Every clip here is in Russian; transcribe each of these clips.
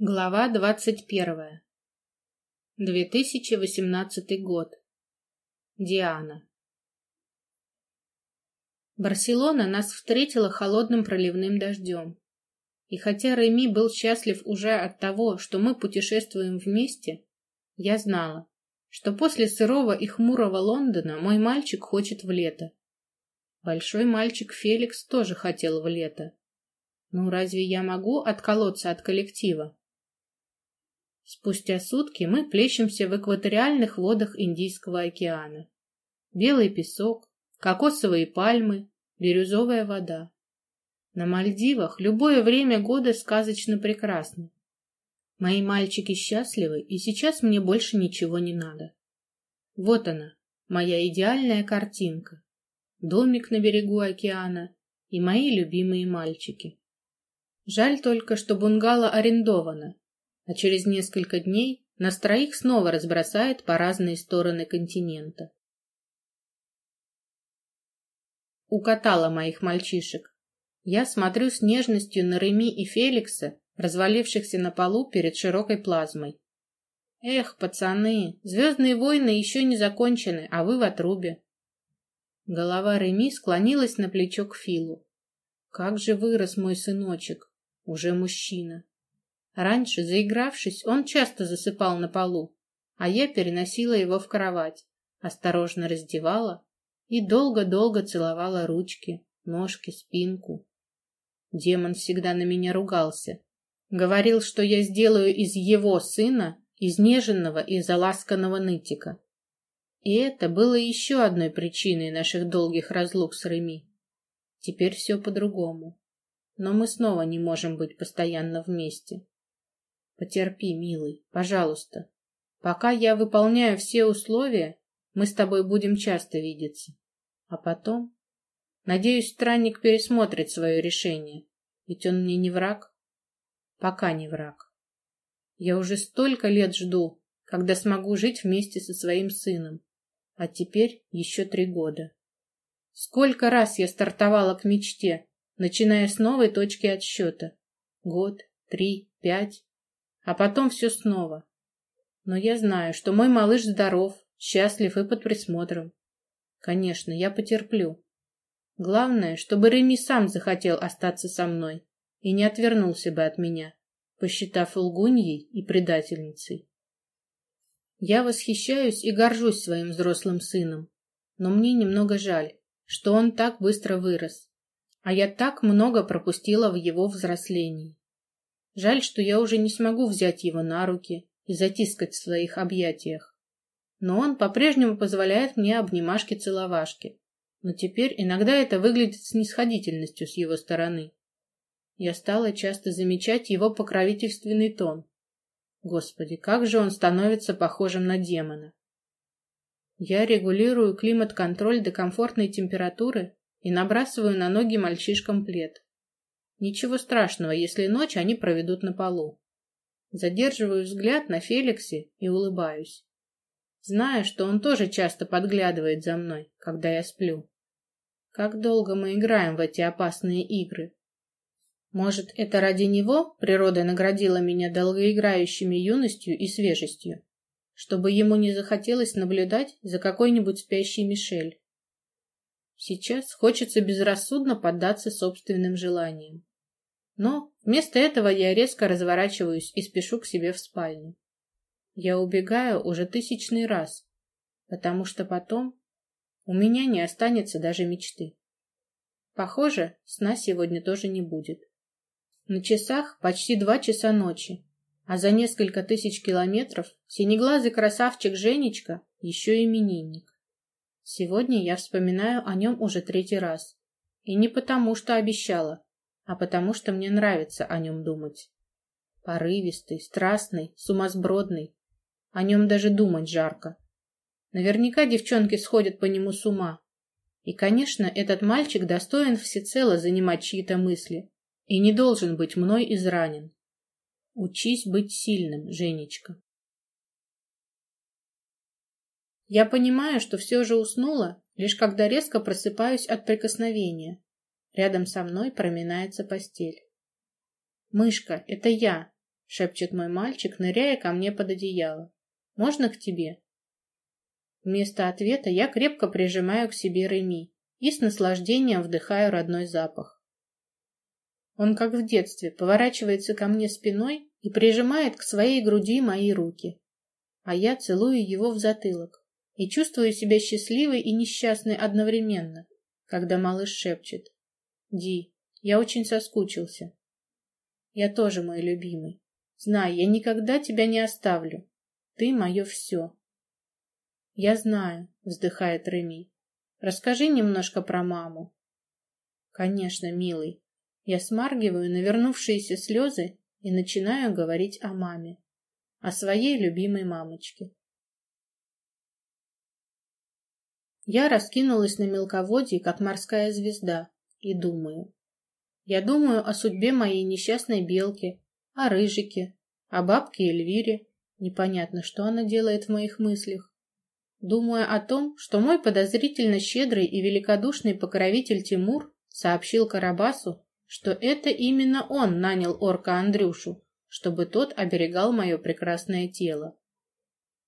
Глава двадцать первая. 2018 год. Диана. Барселона нас встретила холодным проливным дождем. И хотя Реми был счастлив уже от того, что мы путешествуем вместе, я знала, что после сырого и хмурого Лондона мой мальчик хочет в лето. Большой мальчик Феликс тоже хотел в лето. Ну, разве я могу отколоться от коллектива? Спустя сутки мы плещемся в экваториальных водах Индийского океана. Белый песок, кокосовые пальмы, бирюзовая вода. На Мальдивах любое время года сказочно прекрасно. Мои мальчики счастливы, и сейчас мне больше ничего не надо. Вот она, моя идеальная картинка. Домик на берегу океана и мои любимые мальчики. Жаль только, что бунгало арендовано, а через несколько дней нас троих снова разбросает по разные стороны континента. Укатала моих мальчишек. Я смотрю с нежностью на Реми и Феликса, развалившихся на полу перед широкой плазмой. Эх, пацаны, звездные войны еще не закончены, а вы в отрубе. Голова Реми склонилась на плечо к Филу. Как же вырос мой сыночек, уже мужчина. Раньше, заигравшись, он часто засыпал на полу, а я переносила его в кровать, осторожно раздевала и долго-долго целовала ручки, ножки, спинку. Демон всегда на меня ругался. Говорил, что я сделаю из его сына изнеженного и заласканного нытика. И это было еще одной причиной наших долгих разлук с Реми. Теперь все по-другому. Но мы снова не можем быть постоянно вместе. Потерпи, милый, пожалуйста. Пока я выполняю все условия, мы с тобой будем часто видеться. А потом... Надеюсь, странник пересмотрит свое решение, ведь он мне не враг. Пока не враг. Я уже столько лет жду, когда смогу жить вместе со своим сыном. А теперь еще три года. Сколько раз я стартовала к мечте, начиная с новой точки отсчета. Год, три, пять а потом все снова. Но я знаю, что мой малыш здоров, счастлив и под присмотром. Конечно, я потерплю. Главное, чтобы Реми сам захотел остаться со мной и не отвернулся бы от меня, посчитав лгуньей и предательницей. Я восхищаюсь и горжусь своим взрослым сыном, но мне немного жаль, что он так быстро вырос, а я так много пропустила в его взрослении. Жаль, что я уже не смогу взять его на руки и затискать в своих объятиях. Но он по-прежнему позволяет мне обнимашки-целовашки. Но теперь иногда это выглядит снисходительностью с его стороны. Я стала часто замечать его покровительственный тон. Господи, как же он становится похожим на демона. Я регулирую климат-контроль до комфортной температуры и набрасываю на ноги мальчишкам плед. Ничего страшного, если ночь они проведут на полу. Задерживаю взгляд на Феликсе и улыбаюсь. Зная, что он тоже часто подглядывает за мной, когда я сплю. Как долго мы играем в эти опасные игры? Может, это ради него природа наградила меня долгоиграющими юностью и свежестью, чтобы ему не захотелось наблюдать за какой-нибудь спящей Мишель. Сейчас хочется безрассудно поддаться собственным желаниям. Но вместо этого я резко разворачиваюсь и спешу к себе в спальню. Я убегаю уже тысячный раз, потому что потом у меня не останется даже мечты. Похоже, сна сегодня тоже не будет. На часах почти два часа ночи, а за несколько тысяч километров синеглазый красавчик Женечка еще именинник. Сегодня я вспоминаю о нем уже третий раз. И не потому, что обещала, а потому, что мне нравится о нем думать. Порывистый, страстный, сумасбродный. О нем даже думать жарко. Наверняка девчонки сходят по нему с ума. И, конечно, этот мальчик достоин всецело занимать чьи-то мысли и не должен быть мной изранен. Учись быть сильным, Женечка. Я понимаю, что все же уснула, лишь когда резко просыпаюсь от прикосновения. Рядом со мной проминается постель. «Мышка, это я!» — шепчет мой мальчик, ныряя ко мне под одеяло. Можно к тебе? Вместо ответа я крепко прижимаю к себе Реми и с наслаждением вдыхаю родной запах. Он, как в детстве, поворачивается ко мне спиной и прижимает к своей груди мои руки, а я целую его в затылок и чувствую себя счастливой и несчастной одновременно, когда малыш шепчет. «Ди, я очень соскучился». «Я тоже мой любимый. Знай, я никогда тебя не оставлю. Ты мое все». «Я знаю», — вздыхает Реми. «Расскажи немножко про маму». «Конечно, милый». Я смаргиваю навернувшиеся слезы и начинаю говорить о маме, о своей любимой мамочке. Я раскинулась на мелководье, как морская звезда, и думаю. Я думаю о судьбе моей несчастной белки, о рыжике, о бабке Эльвире. Непонятно, что она делает в моих мыслях. Думаю о том, что мой подозрительно щедрый и великодушный покровитель Тимур сообщил Карабасу, что это именно он нанял орка Андрюшу, чтобы тот оберегал мое прекрасное тело.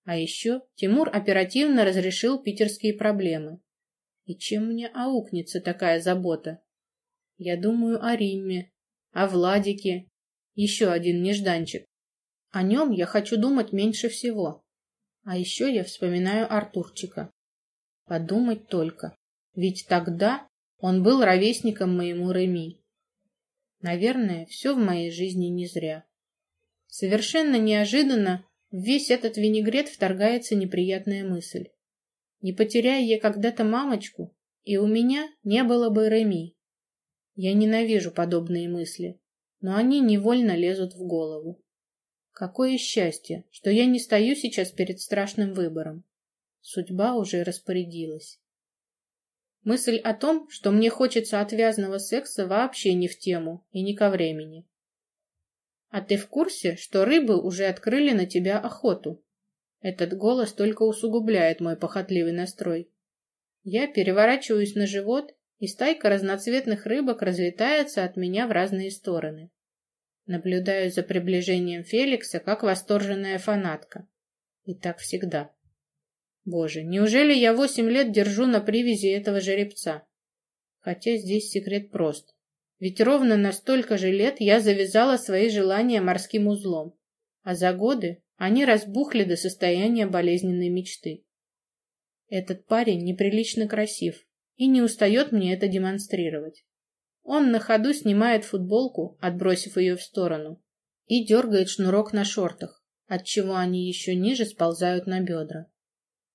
А еще Тимур оперативно разрешил питерские проблемы. И чем мне аукнется такая забота? Я думаю о Римме, о Владике, еще один нежданчик. О нем я хочу думать меньше всего. А еще я вспоминаю Артурчика. Подумать только. Ведь тогда он был ровесником моему Реми. Наверное, все в моей жизни не зря. Совершенно неожиданно в весь этот винегрет вторгается неприятная мысль. Не потеряя я когда-то мамочку, и у меня не было бы Реми. Я ненавижу подобные мысли, но они невольно лезут в голову. Какое счастье, что я не стою сейчас перед страшным выбором. Судьба уже распорядилась. Мысль о том, что мне хочется отвязного секса, вообще не в тему и не ко времени. А ты в курсе, что рыбы уже открыли на тебя охоту? Этот голос только усугубляет мой похотливый настрой. Я переворачиваюсь на живот, и стайка разноцветных рыбок разлетается от меня в разные стороны. Наблюдаю за приближением Феликса, как восторженная фанатка. И так всегда. Боже, неужели я восемь лет держу на привязи этого жеребца? Хотя здесь секрет прост. Ведь ровно на столько же лет я завязала свои желания морским узлом, а за годы они разбухли до состояния болезненной мечты. Этот парень неприлично красив и не устает мне это демонстрировать. Он на ходу снимает футболку, отбросив ее в сторону, и дергает шнурок на шортах, отчего они еще ниже сползают на бедра.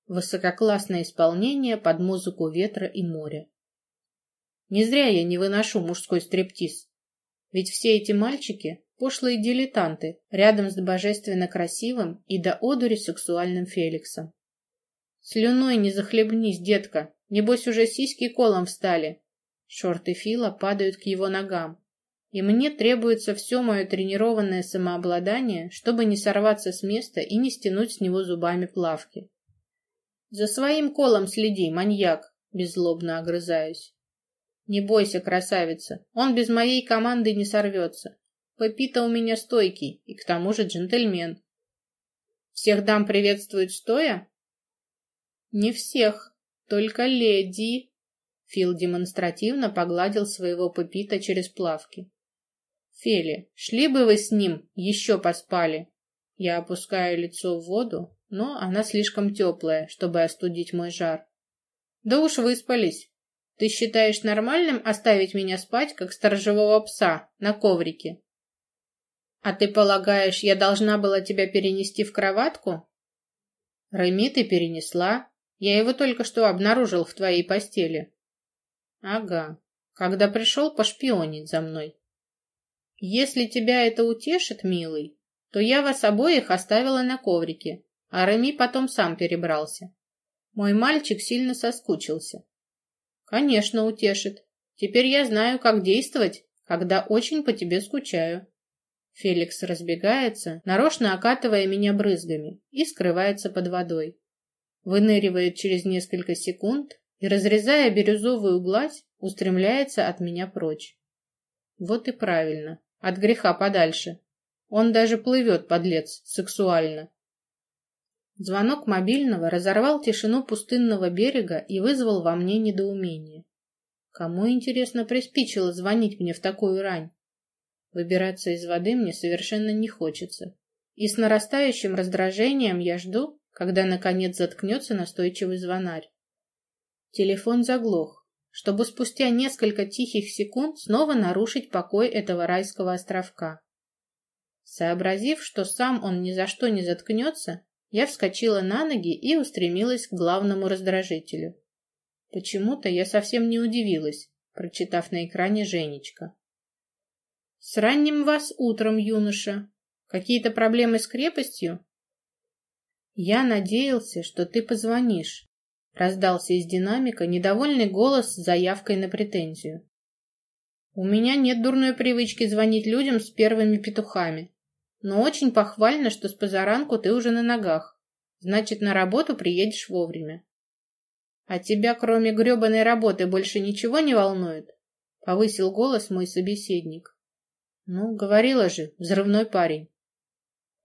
Высококлассное исполнение под музыку ветра и моря. Не зря я не выношу мужской стриптиз. Ведь все эти мальчики — пошлые дилетанты рядом с божественно красивым и до одури сексуальным Феликсом. Слюной не захлебнись, детка, небось уже сиськи колом встали. Шорты Фила падают к его ногам, и мне требуется все мое тренированное самообладание, чтобы не сорваться с места и не стянуть с него зубами плавки. «За своим колом следи, маньяк!» — беззлобно огрызаюсь. Не бойся, красавица, он без моей команды не сорвется. Пепита у меня стойкий и к тому же джентльмен. Всех дам приветствуют стоя? Не всех, только леди. Фил демонстративно погладил своего Пепита через плавки. Фели, шли бы вы с ним, еще поспали. Я опускаю лицо в воду, но она слишком теплая, чтобы остудить мой жар. Да уж выспались. Ты считаешь нормальным оставить меня спать, как сторожевого пса, на коврике? А ты полагаешь, я должна была тебя перенести в кроватку? Реми ты перенесла. Я его только что обнаружил в твоей постели. Ага, когда пришел пошпионить за мной. Если тебя это утешит, милый, то я вас обоих оставила на коврике, а Реми потом сам перебрался. Мой мальчик сильно соскучился. Конечно, утешит. Теперь я знаю, как действовать, когда очень по тебе скучаю. Феликс разбегается, нарочно окатывая меня брызгами, и скрывается под водой. Выныривает через несколько секунд и, разрезая бирюзовую гладь, устремляется от меня прочь. Вот и правильно, от греха подальше. Он даже плывет, подлец, сексуально. Звонок мобильного разорвал тишину пустынного берега и вызвал во мне недоумение. Кому, интересно, приспичило звонить мне в такую рань? Выбираться из воды мне совершенно не хочется. И с нарастающим раздражением я жду, когда, наконец, заткнется настойчивый звонарь. Телефон заглох, чтобы спустя несколько тихих секунд снова нарушить покой этого райского островка. Сообразив, что сам он ни за что не заткнется, я вскочила на ноги и устремилась к главному раздражителю. Почему-то я совсем не удивилась, прочитав на экране Женечка. «С ранним вас утром, юноша. Какие-то проблемы с крепостью?» «Я надеялся, что ты позвонишь», — раздался из динамика недовольный голос с заявкой на претензию. «У меня нет дурной привычки звонить людям с первыми петухами. Но очень похвально, что с позаранку ты уже на ногах. Значит, на работу приедешь вовремя. А тебя, кроме гребаной работы, больше ничего не волнует? Повысил голос мой собеседник. Ну, говорила же, взрывной парень.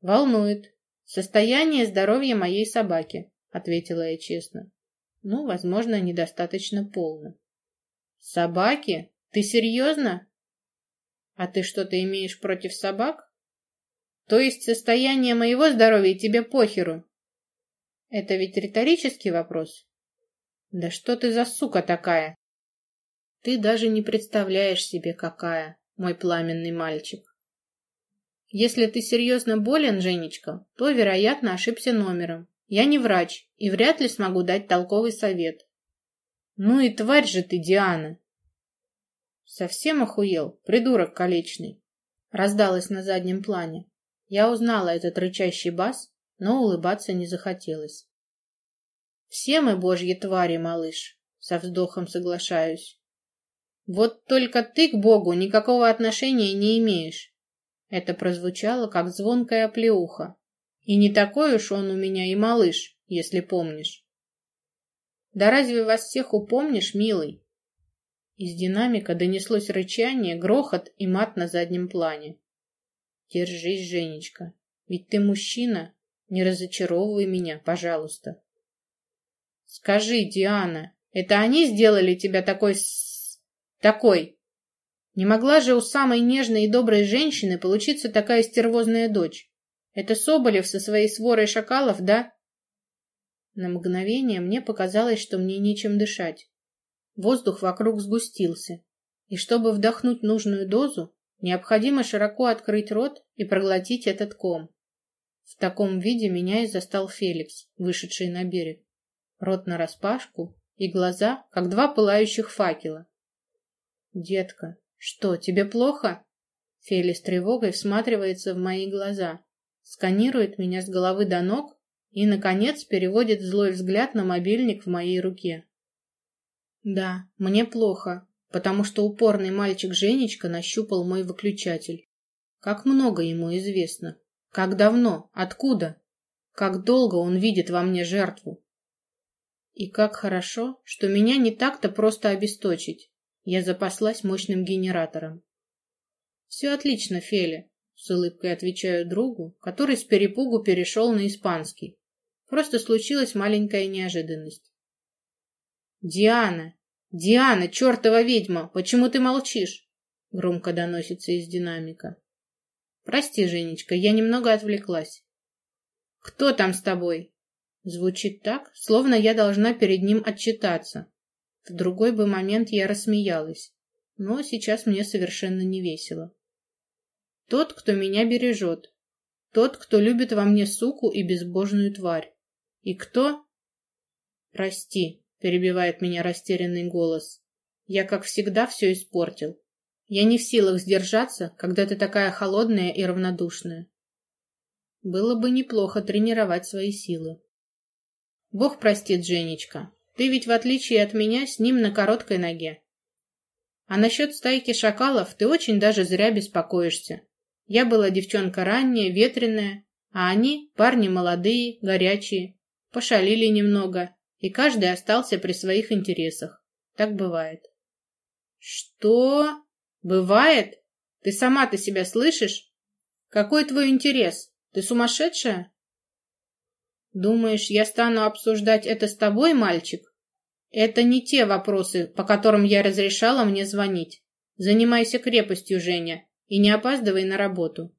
Волнует. Состояние здоровья моей собаки, ответила я честно. Ну, возможно, недостаточно полно. Собаки? Ты серьезно? А ты что-то имеешь против собак? То есть состояние моего здоровья тебе похеру? Это ведь риторический вопрос. Да что ты за сука такая? Ты даже не представляешь себе, какая, мой пламенный мальчик. Если ты серьезно болен, Женечка, то, вероятно, ошибся номером. Я не врач и вряд ли смогу дать толковый совет. Ну и тварь же ты, Диана! Совсем охуел, придурок колечный. Раздалось на заднем плане. Я узнала этот рычащий бас, но улыбаться не захотелось. «Все мы божьи твари, малыш», — со вздохом соглашаюсь. «Вот только ты к Богу никакого отношения не имеешь». Это прозвучало, как звонкая оплеуха. И не такой уж он у меня и малыш, если помнишь. Да разве вас всех упомнишь, милый? Из динамика донеслось рычание, грохот и мат на заднем плане. Держись, Женечка, ведь ты мужчина, не разочаровывай меня, пожалуйста. Скажи, Диана, это они сделали тебя такой такой? Не могла же у самой нежной и доброй женщины получиться такая стервозная дочь? Это Соболев со своей сворой шакалов, да? На мгновение мне показалось, что мне нечем дышать. Воздух вокруг сгустился, и чтобы вдохнуть нужную дозу, Необходимо широко открыть рот и проглотить этот ком. В таком виде меня и застал Феликс, вышедший на берег. Рот нараспашку и глаза, как два пылающих факела. «Детка, что, тебе плохо?» Фелис тревогой всматривается в мои глаза, сканирует меня с головы до ног и, наконец, переводит злой взгляд на мобильник в моей руке. «Да, мне плохо», потому что упорный мальчик Женечка нащупал мой выключатель. Как много ему известно. Как давно? Откуда? Как долго он видит во мне жертву? И как хорошо, что меня не так-то просто обесточить. Я запаслась мощным генератором. Все отлично, Феля, с улыбкой отвечаю другу, который с перепугу перешел на испанский. Просто случилась маленькая неожиданность. «Диана, «Диана, чертова ведьма, почему ты молчишь?» Громко доносится из динамика. «Прости, Женечка, я немного отвлеклась». «Кто там с тобой?» Звучит так, словно я должна перед ним отчитаться. В другой бы момент я рассмеялась, но сейчас мне совершенно не весело. Тот, кто меня бережет. Тот, кто любит во мне суку и безбожную тварь. И кто? Прости, перебивает меня растерянный голос. Я, как всегда, все испортил. Я не в силах сдержаться, когда ты такая холодная и равнодушная. Было бы неплохо тренировать свои силы. Бог простит, Женечка. Ты ведь, в отличие от меня, с ним на короткой ноге. А насчет стайки шакалов ты очень даже зря беспокоишься. Я была девчонка ранняя, ветреная, а они парни молодые, горячие. Пошалили немного и каждый остался при своих интересах. Так бывает. Что? Бывает? Ты сама-то себя слышишь? Какой твой интерес? Ты сумасшедшая? Думаешь, я стану обсуждать это с тобой, мальчик? Это не те вопросы, по которым я разрешала мне звонить. Занимайся крепостью, Женя, и не опаздывай на работу.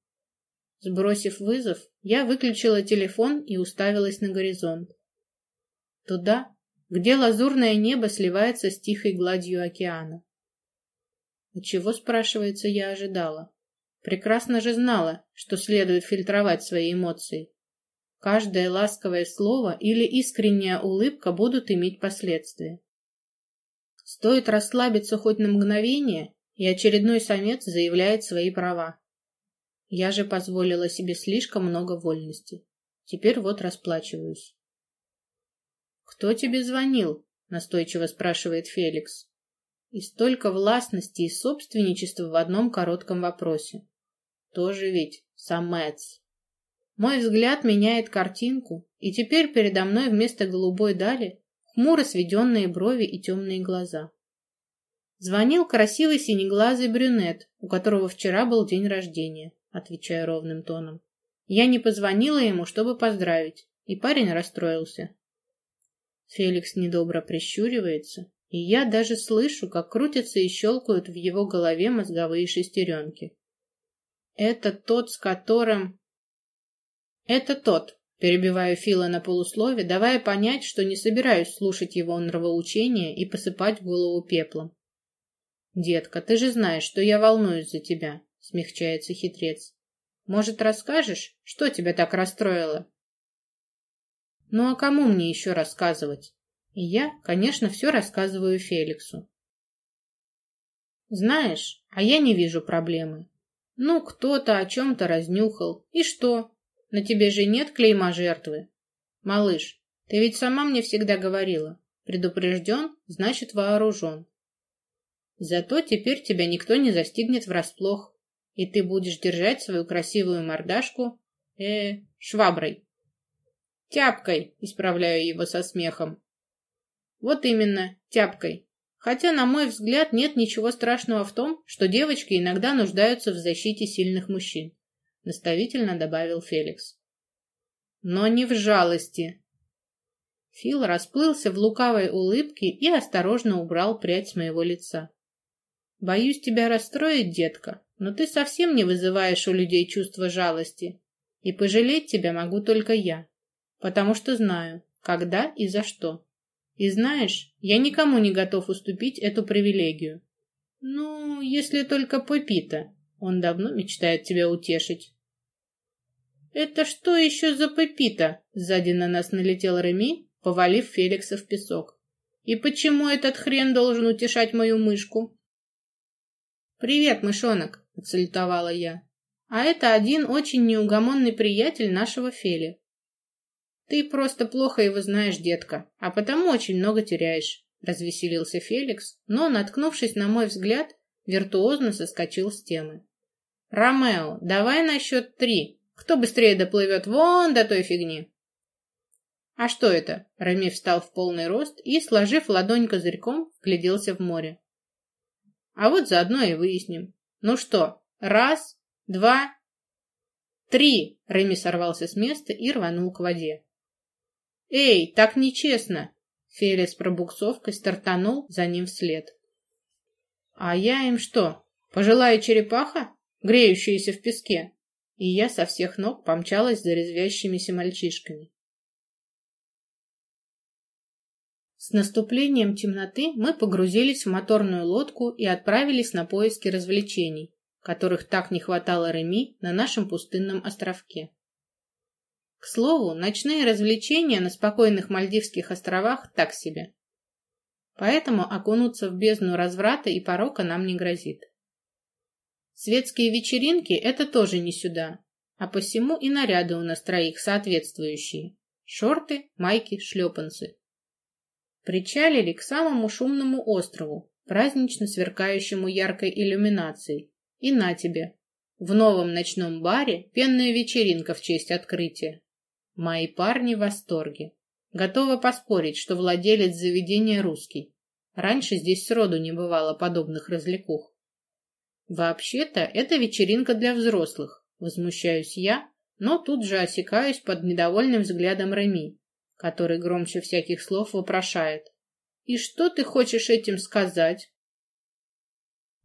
Сбросив вызов, я выключила телефон и уставилась на горизонт. Туда, где лазурное небо сливается с тихой гладью океана. А чего, спрашивается, я ожидала? Прекрасно же знала, что следует фильтровать свои эмоции. Каждое ласковое слово или искренняя улыбка будут иметь последствия. Стоит расслабиться хоть на мгновение, и очередной самец заявляет свои права. Я же позволила себе слишком много вольности. Теперь вот расплачиваюсь. «Кто тебе звонил?» — настойчиво спрашивает Феликс. И столько властности и собственничества в одном коротком вопросе. Тоже ведь самец. Мой взгляд меняет картинку, и теперь передо мной вместо голубой дали хмуро сведенные брови и темные глаза. Звонил красивый синеглазый брюнет, у которого вчера был день рождения, отвечаю ровным тоном. Я не позвонила ему, чтобы поздравить, и парень расстроился. Феликс недобро прищуривается, и я даже слышу, как крутятся и щелкают в его голове мозговые шестеренки. Это тот, с которым... Это тот, перебиваю Фила на полуслове, давая понять, что не собираюсь слушать его нравоучения и посыпать голову пеплом. «Детка, ты же знаешь, что я волнуюсь за тебя», — смягчается хитрец. «Может, расскажешь, что тебя так расстроило?» Ну а кому мне еще рассказывать? И я, конечно, все рассказываю Феликсу. Знаешь, а я не вижу проблемы. Ну, кто-то о чем-то разнюхал. И что? На тебе же нет клейма жертвы. Малыш, ты ведь сама мне всегда говорила. Предупрежден, значит вооружен. Зато теперь тебя никто не застигнет врасплох, и ты будешь держать свою красивую мордашку э шваброй. Тяпкой, исправляю его со смехом. Вот именно, тяпкой. Хотя, на мой взгляд, нет ничего страшного в том, что девочки иногда нуждаются в защите сильных мужчин, наставительно добавил Феликс. Но не в жалости. Фил расплылся в лукавой улыбке и осторожно убрал прядь с моего лица. Боюсь тебя расстроить, детка, но ты совсем не вызываешь у людей чувства жалости, и пожалеть тебя могу только я потому что знаю, когда и за что. И знаешь, я никому не готов уступить эту привилегию. Ну, если только Пепита. Он давно мечтает тебя утешить. Это что еще за Пепита? Сзади на нас налетел Реми, повалив Феликса в песок. И почему этот хрен должен утешать мою мышку? Привет, мышонок, отсалютовала я. А это один очень неугомонный приятель нашего Фели. Ты просто плохо его знаешь, детка, а потому очень много теряешь, развеселился Феликс, но, наткнувшись на мой взгляд, виртуозно соскочил с темы. Ромео, давай на счет три. Кто быстрее доплывет вон до той фигни? А что это? Рами встал в полный рост и, сложив ладонь козырьком, вгляделся в море. А вот заодно и выясним. Ну что, раз, два, три. Реми сорвался с места и рванул к воде. «Эй, так нечестно!» Феля с пробуксовкой стартанул за ним вслед. «А я им что, пожилая черепаха, греющаяся в песке?» И я со всех ног помчалась за резвящимися мальчишками. С наступлением темноты мы погрузились в моторную лодку и отправились на поиски развлечений, которых так не хватало Реми на нашем пустынном островке. К слову, ночные развлечения на спокойных Мальдивских островах так себе. Поэтому окунуться в бездну разврата и порока нам не грозит. Светские вечеринки – это тоже не сюда, а посему и наряды у нас троих соответствующие. Шорты, майки, шлепанцы. Причалили к самому шумному острову, празднично сверкающему яркой иллюминацией. И на тебе. В новом ночном баре пенная вечеринка в честь открытия. Мои парни в восторге. Готова поспорить, что владелец заведения русский. Раньше здесь сроду не бывало подобных развлекух. Вообще-то, это вечеринка для взрослых, Возмущаюсь я, но тут же осекаюсь под недовольным взглядом Реми, который громче всяких слов вопрошает. «И что ты хочешь этим сказать?»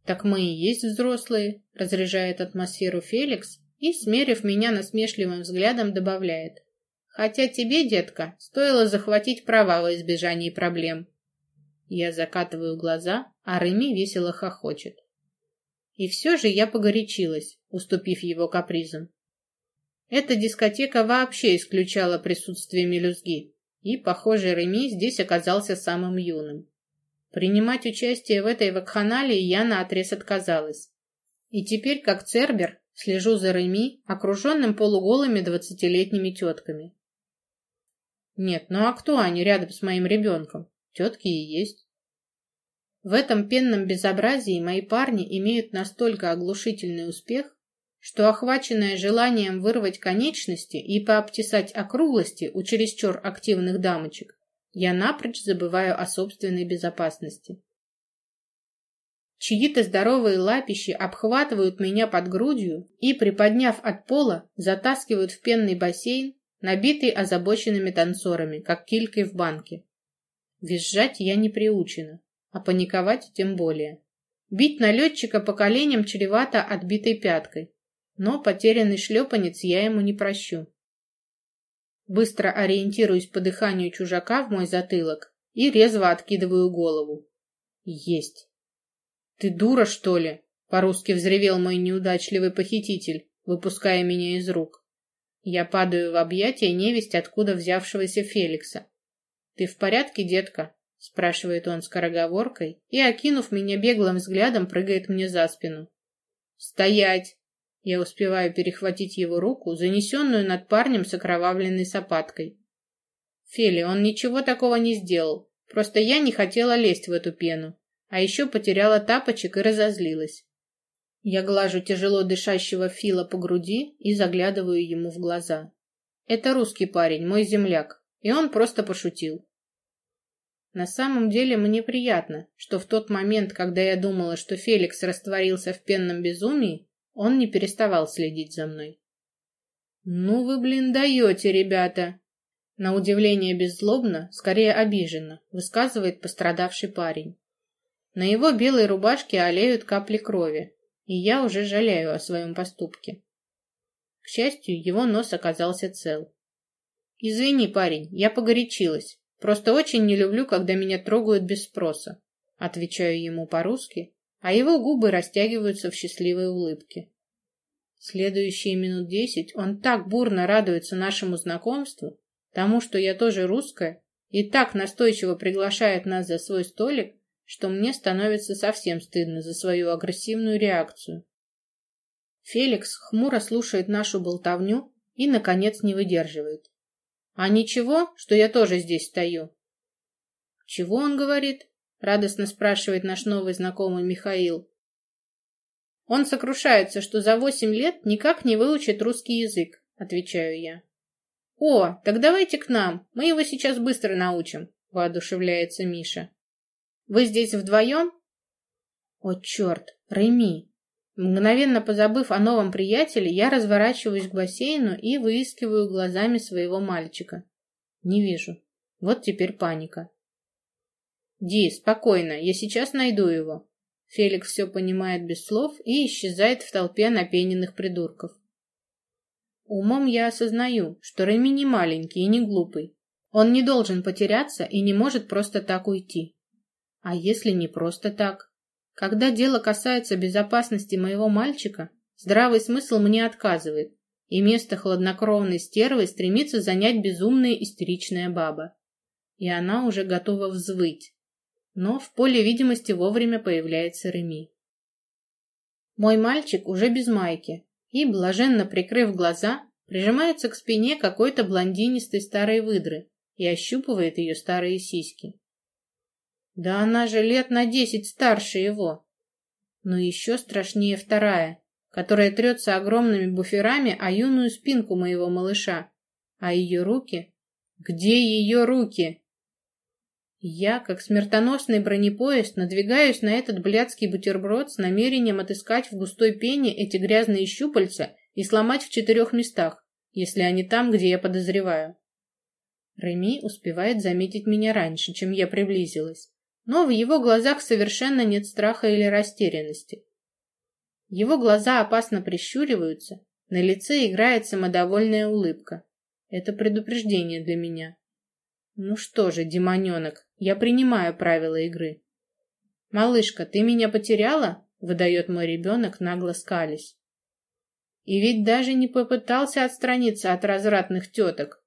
«Так мы и есть взрослые», — разряжает атмосферу Феликс и, смерив меня насмешливым взглядом, добавляет. «Хотя тебе, детка, стоило захватить права во избежании проблем». Я закатываю глаза, а Реми весело хохочет. И все же я погорячилась, уступив его капризам. Эта дискотека вообще исключала присутствие мелюзги, и, похоже, Реми здесь оказался самым юным. Принимать участие в этой вакханалии я наотрез отказалась. И теперь, как Цербер, слежу за Реми, окруженным полуголыми двадцатилетними тетками. Нет, ну а кто они рядом с моим ребенком? Тетки и есть. В этом пенном безобразии мои парни имеют настолько оглушительный успех, что, охваченная желанием вырвать конечности и пообтесать округлости у чересчур активных дамочек, я напрочь забываю о собственной безопасности. Чьи-то здоровые лапищи обхватывают меня под грудью и, приподняв от пола, затаскивают в пенный бассейн, набитый озабоченными танцорами, как килькой в банке. Визжать я не приучена, а паниковать тем более. Бить налетчика по коленям чревато отбитой пяткой, но потерянный шлепанец я ему не прощу. Быстро ориентируюсь по дыханию чужака в мой затылок и резво откидываю голову. Есть. «Ты дура, что ли?» — по-русски взревел мой неудачливый похититель, выпуская меня из рук. Я падаю в объятия невесть, откуда взявшегося Феликса. «Ты в порядке, детка?» — спрашивает он скороговоркой и, окинув меня беглым взглядом, прыгает мне за спину. «Стоять!» Я успеваю перехватить его руку, занесенную над парнем с окровавленной сапаткой. Фели, он ничего такого не сделал. Просто я не хотела лезть в эту пену. А еще потеряла тапочек и разозлилась. Я глажу тяжело дышащего Фила по груди и заглядываю ему в глаза. Это русский парень, мой земляк, и он просто пошутил. На самом деле мне приятно, что в тот момент, когда я думала, что Феликс растворился в пенном безумии, он не переставал следить за мной. «Ну вы, блин, даете, ребята!» На удивление беззлобно, скорее обиженно, высказывает пострадавший парень. На его белой рубашке олеют капли крови, и я уже жалею о своем поступке. К счастью, его нос оказался цел. «Извини, парень, я погорячилась. Просто очень не люблю, когда меня трогают без спроса», отвечаю ему по-русски, а его губы растягиваются в счастливой улыбке. Следующие минут десять он так бурно радуется нашему знакомству, тому, что я тоже русская, и так настойчиво приглашает нас за свой столик, что мне становится совсем стыдно за свою агрессивную реакцию. Феликс хмуро слушает нашу болтовню и, наконец, не выдерживает. «А ничего, что я тоже здесь стою?» «Чего он говорит?» радостно спрашивает наш новый знакомый Михаил. Он сокрушается, что за восемь лет никак не выучит русский язык, отвечаю я. О, так давайте к нам, мы его сейчас быстро научим, воодушевляется Миша. Вы здесь вдвоем? О, черт, Реми! Мгновенно позабыв о новом приятеле, я разворачиваюсь к бассейну и выискиваю глазами своего мальчика. Не вижу. Вот теперь паника. «Ди, спокойно, я сейчас найду его». Феликс все понимает без слов и исчезает в толпе напененных придурков. Умом я осознаю, что Реми не маленький и не глупый. Он не должен потеряться и не может просто так уйти. А если не просто так? Когда дело касается безопасности моего мальчика, здравый смысл мне отказывает, и место хладнокровной стервы стремится занять безумная истеричная баба. И она уже готова взвыть но в поле видимости вовремя появляется Реми. Мой мальчик уже без майки и, блаженно прикрыв глаза, прижимается к спине какой-то блондинистой старой выдры и ощупывает ее старые сиськи. Да она же лет на десять старше его. Но еще страшнее вторая, которая трется огромными буферами о юную спинку моего малыша, а ее руки... Где ее руки? Я, как смертоносный бронепоезд, надвигаюсь на этот блядский бутерброд с намерением отыскать в густой пене эти грязные щупальца и сломать в четырех местах, если они там, где я подозреваю. Реми успевает заметить меня раньше, чем я приблизилась, но в его глазах совершенно нет страха или растерянности. Его глаза опасно прищуриваются, на лице играет самодовольная улыбка. Это предупреждение для меня. Ну что же, демоненок, я принимаю правила игры. «Малышка, ты меня потеряла?» — выдает мой ребенок, нагло скались. И ведь даже не попытался отстраниться от развратных теток.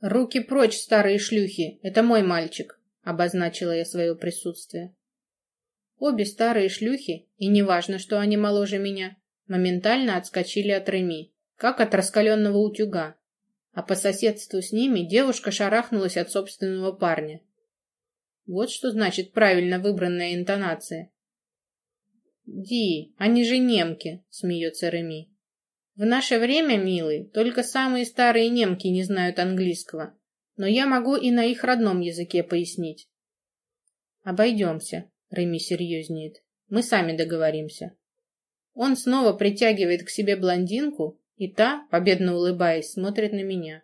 «Руки прочь, старые шлюхи! Это мой мальчик!» — обозначила я свое присутствие. Обе старые шлюхи, и неважно, что они моложе меня, моментально отскочили от Реми, как от раскаленного утюга, а по соседству с ними девушка шарахнулась от собственного парня. Вот что значит правильно выбранная интонация. «Ди, они же немки», — смеется Реми. «В наше время, милый, только самые старые немки не знают английского, но я могу и на их родном языке пояснить». «Обойдемся», — Реми серьезнеет. «Мы сами договоримся». Он снова притягивает к себе блондинку, и та, победно улыбаясь, смотрит на меня.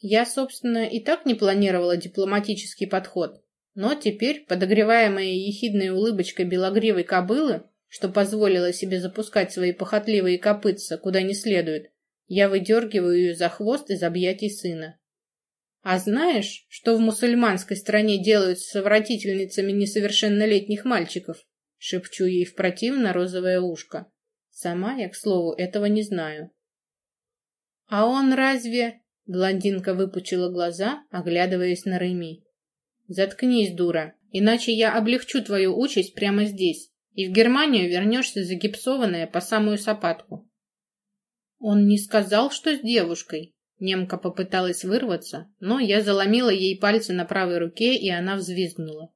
Я, собственно, и так не планировала дипломатический подход, но теперь, подогреваемая ехидной улыбочкой белогривой кобылы, что позволила себе запускать свои похотливые копытца куда не следует, я выдергиваю ее за хвост из объятий сына. А знаешь, что в мусульманской стране делают с совратительницами несовершеннолетних мальчиков? Шепчу ей в противно розовое ушко. Сама я, к слову, этого не знаю. А он разве... Блондинка выпучила глаза, оглядываясь на Реми. Заткнись, дура, иначе я облегчу твою участь прямо здесь, и в Германию вернешься загипсованная по самую сапатку. Он не сказал, что с девушкой. Немка попыталась вырваться, но я заломила ей пальцы на правой руке, и она взвизгнула.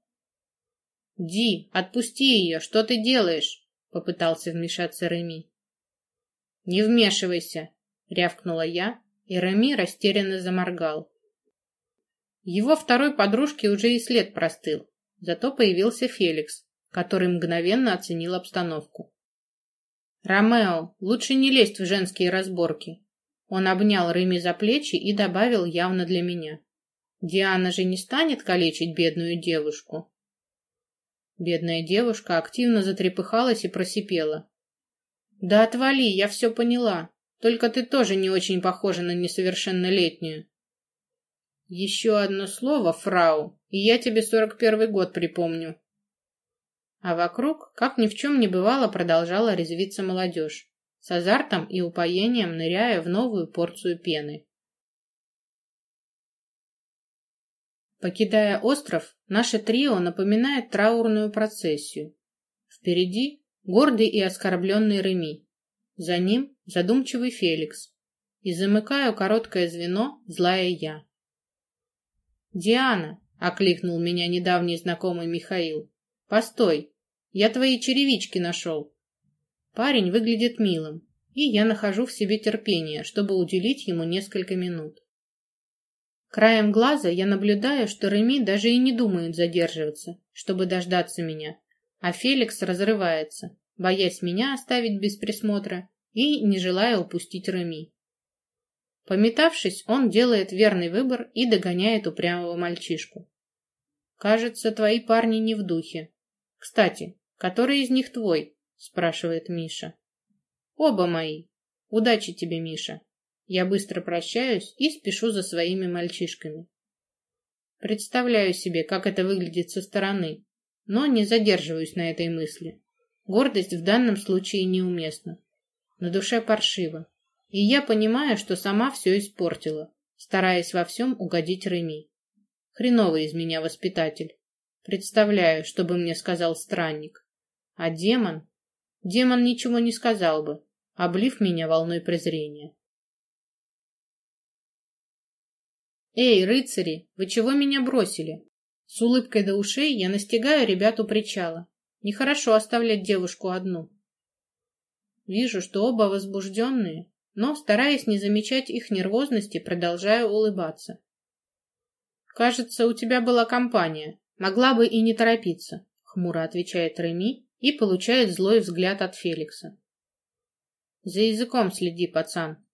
«Ди, отпусти ее, что ты делаешь?» — попытался вмешаться Реми. «Не вмешивайся!» — рявкнула я, и Реми растерянно заморгал. Его второй подружке уже и след простыл, зато появился Феликс, который мгновенно оценил обстановку. «Ромео, лучше не лезть в женские разборки». Он обнял Реми за плечи и добавил явно для меня. «Диана же не станет калечить бедную девушку». Бедная девушка активно затрепыхалась и просипела. «Да отвали, я все поняла. Только ты тоже не очень похожа на несовершеннолетнюю. Еще одно слово, фрау, и я тебе сорок первый год припомню. А вокруг, как ни в чем не бывало, продолжала резвиться молодежь, с азартом и упоением ныряя в новую порцию пены. Покидая остров, наше трио напоминает траурную процессию. Впереди гордый и оскорбленный Реми. За ним задумчивый Феликс. И замыкаю короткое звено злая я. «Диана!» — окликнул меня недавний знакомый Михаил. «Постой! Я твои черевички нашел!» Парень выглядит милым, и я нахожу в себе терпение, чтобы уделить ему несколько минут. Краем глаза я наблюдаю, что Реми даже и не думает задерживаться, чтобы дождаться меня, а Феликс разрывается, боясь меня оставить без присмотра и не желая упустить Реми. Пометавшись, он делает верный выбор и догоняет упрямого мальчишку. «Кажется, твои парни не в духе. Кстати, который из них твой?» – спрашивает Миша. «Оба мои. Удачи тебе, Миша». Я быстро прощаюсь и спешу за своими мальчишками. Представляю себе, как это выглядит со стороны, но не задерживаюсь на этой мысли. Гордость в данном случае неуместна. На душе паршиво. И я понимаю, что сама все испортила, стараясь во всем угодить Реми. Хреновый из меня воспитатель. Представляю, что бы мне сказал странник. А демон? Демон ничего не сказал бы, облив меня волной презрения. «Эй, рыцари, вы чего меня бросили?» С улыбкой до ушей я настигаю ребят у причала. Нехорошо оставлять девушку одну. Вижу, что оба возбужденные, но, стараясь не замечать их нервозности, продолжаю улыбаться. «Кажется, у тебя была компания. Могла бы и не торопиться», — хмуро отвечает Реми и получает злой взгляд от Феликса. За языком следи, пацан.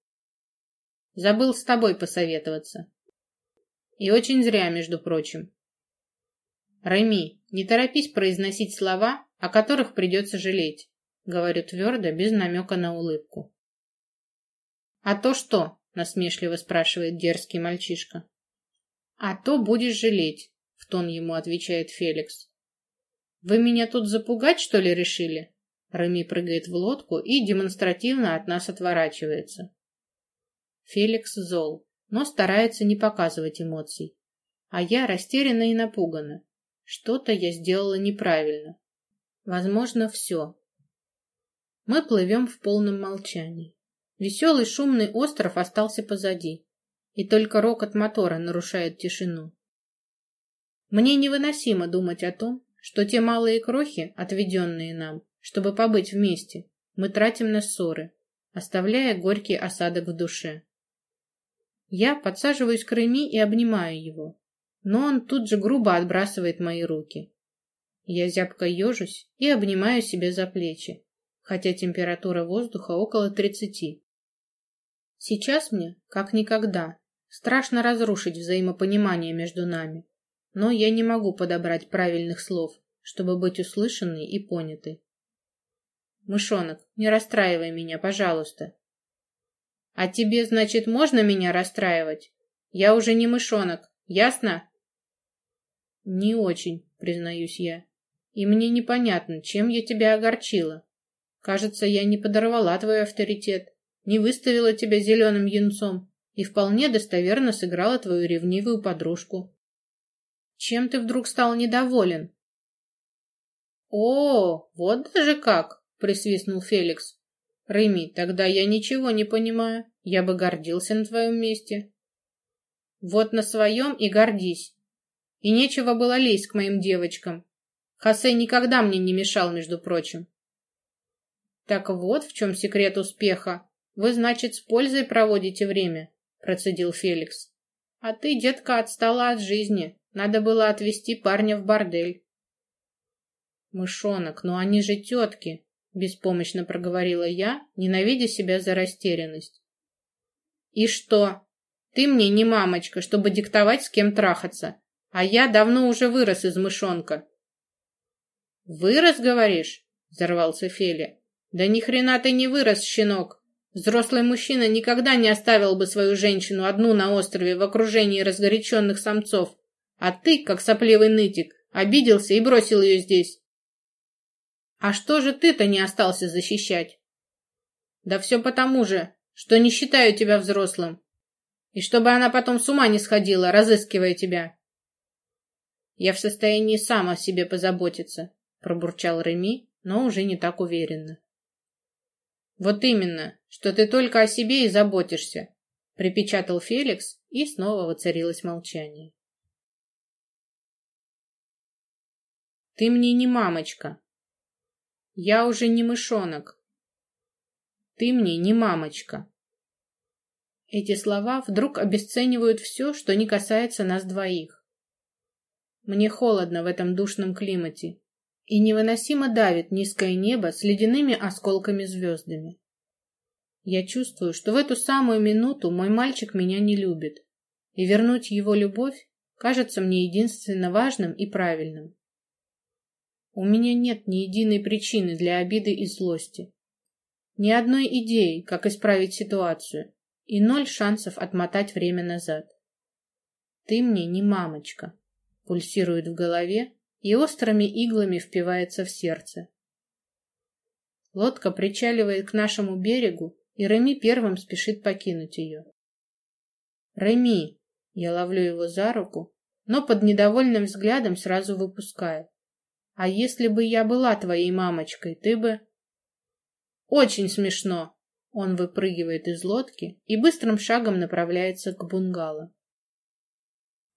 Забыл с тобой посоветоваться. И очень зря, между прочим. Реми, не торопись произносить слова, о которых придется жалеть, говорю твердо, без намека на улыбку. А то что? насмешливо спрашивает дерзкий мальчишка. А то будешь жалеть, в тон ему отвечает Феликс. Вы меня тут запугать, что ли, решили? Реми прыгает в лодку и демонстративно от нас отворачивается. Феликс зол, но старается не показывать эмоций. А я растеряна и напугана. Что-то я сделала неправильно. Возможно, все. Мы плывем в полном молчании. Веселый шумный остров остался позади, и только рокот мотора нарушает тишину. Мне невыносимо думать о том, что те малые крохи, отведенные нам, чтобы побыть вместе, мы тратим на ссоры, оставляя горький осадок в душе. Я подсаживаюсь к Реми и обнимаю его, но он тут же грубо отбрасывает мои руки. Я зябко ежусь и обнимаю себя за плечи, хотя температура воздуха около тридцати. Сейчас мне, как никогда, страшно разрушить взаимопонимание между нами, но я не могу подобрать правильных слов, чтобы быть услышанной и понятой. Мышонок, не расстраивай меня, пожалуйста. А тебе, значит, можно меня расстраивать? Я уже не мышонок, ясно? Не очень, признаюсь я. И мне непонятно, чем я тебя огорчила. Кажется, я не подорвала твой авторитет, не выставила тебя зеленым янцом и вполне достоверно сыграла твою ревнивую подружку. Чем ты вдруг стал недоволен? О, вот даже как, присвистнул Феликс. Реми, тогда я ничего не понимаю. Я бы гордился на твоем месте. Вот на своем и гордись. И нечего было лезть к моим девочкам. Хосе никогда мне не мешал, между прочим. Так вот в чем секрет успеха. Вы, значит, с пользой проводите время, процедил Феликс. А ты, детка, отстала от жизни. Надо было отвезти парня в бордель. Мышонок, ну они же тетки, беспомощно проговорила я, ненавидя себя за растерянность. И что? Ты мне не мамочка, чтобы диктовать, с кем трахаться, а я давно уже вырос из мышонка. Вырос, говоришь? взорвался Феля. Да ни хрена ты не вырос, щенок. Взрослый мужчина никогда не оставил бы свою женщину одну на острове в окружении разгоряченных самцов. А ты, как сопливый нытик, обиделся и бросил ее здесь. А что же ты-то не остался защищать? Да все потому же, что не считаю тебя взрослым. И чтобы она потом с ума не сходила, разыскивая тебя. Я в состоянии сам о себе позаботиться, пробурчал Реми, но уже не так уверенно. Вот именно, что ты только о себе и заботишься, припечатал Феликс, и снова воцарилось молчание. Ты мне не мамочка. Я уже не мышонок. Ты мне не мамочка. Эти слова вдруг обесценивают все, что не касается нас двоих. Мне холодно в этом душном климате, и невыносимо давит низкое небо с ледяными осколками звездами. Я чувствую, что в эту самую минуту мой мальчик меня не любит, и вернуть его любовь кажется мне единственно важным и правильным. У меня нет ни единой причины для обиды и злости. Ни одной идеи, как исправить ситуацию, и ноль шансов отмотать время назад. Ты мне не мамочка, пульсирует в голове и острыми иглами впивается в сердце. Лодка причаливает к нашему берегу, и Реми первым спешит покинуть ее. Реми, я ловлю его за руку, но под недовольным взглядом сразу выпускаю. А если бы я была твоей мамочкой, ты бы... Очень смешно. Он выпрыгивает из лодки и быстрым шагом направляется к бунгало.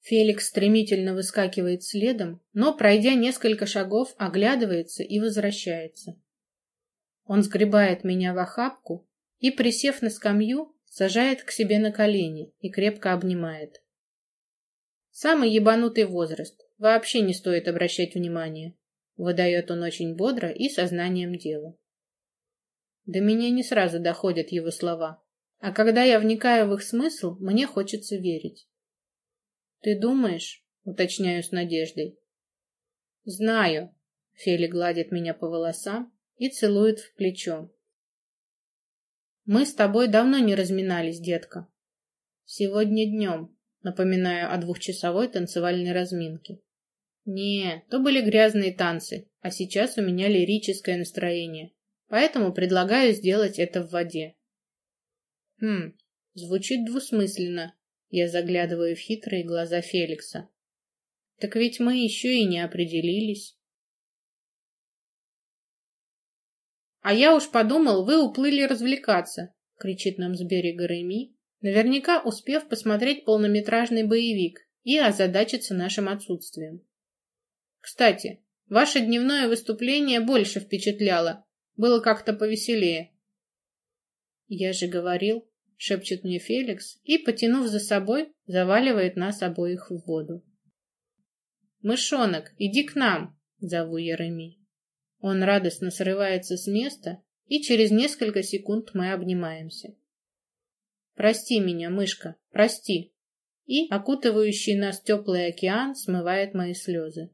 Феликс стремительно выскакивает следом, но, пройдя несколько шагов, оглядывается и возвращается. Он сгребает меня в охапку и, присев на скамью, сажает к себе на колени и крепко обнимает. Самый ебанутый возраст. Вообще не стоит обращать внимания. Выдает он очень бодро и сознанием дела. До меня не сразу доходят его слова. А когда я вникаю в их смысл, мне хочется верить. «Ты думаешь?» — уточняю с надеждой. «Знаю». Фели гладит меня по волосам и целует в плечо. «Мы с тобой давно не разминались, детка». «Сегодня днем», напоминаю о двухчасовой танцевальной разминке. Не, то были грязные танцы, а сейчас у меня лирическое настроение, поэтому предлагаю сделать это в воде. Хм, звучит двусмысленно. Я заглядываю в хитрые глаза Феликса. Так ведь мы еще и не определились. А я уж подумал, вы уплыли развлекаться, кричит нам с берега Реми, наверняка успев посмотреть полнометражный боевик и озадачиться нашим отсутствием. Кстати, ваше дневное выступление больше впечатляло, было как-то повеселее. Я же говорил, шепчет мне Феликс и, потянув за собой, заваливает нас обоих в воду. «Мышонок, иди к нам!» — зову Ереми. Он радостно срывается с места, и через несколько секунд мы обнимаемся. «Прости меня, мышка, прости!» И окутывающий нас теплый океан смывает мои слезы.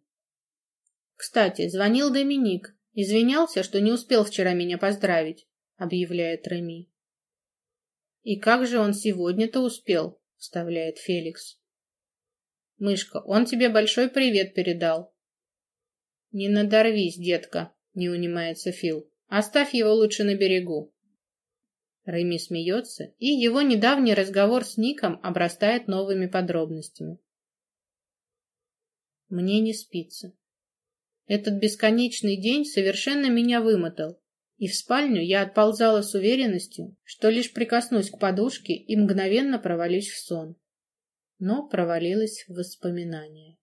«Кстати, звонил Доминик, извинялся, что не успел вчера меня поздравить», — объявляет Реми. «И как же он сегодня-то успел?» — вставляет Феликс. «Мышка, он тебе большой привет передал». «Не надорвись, детка», — не унимается Фил. «Оставь его лучше на берегу». Рэми смеется, и его недавний разговор с Ником обрастает новыми подробностями. Мне не спится. Этот бесконечный день совершенно меня вымотал, и в спальню я отползала с уверенностью, что лишь прикоснусь к подушке и мгновенно провалюсь в сон. Но провалилась в воспоминания.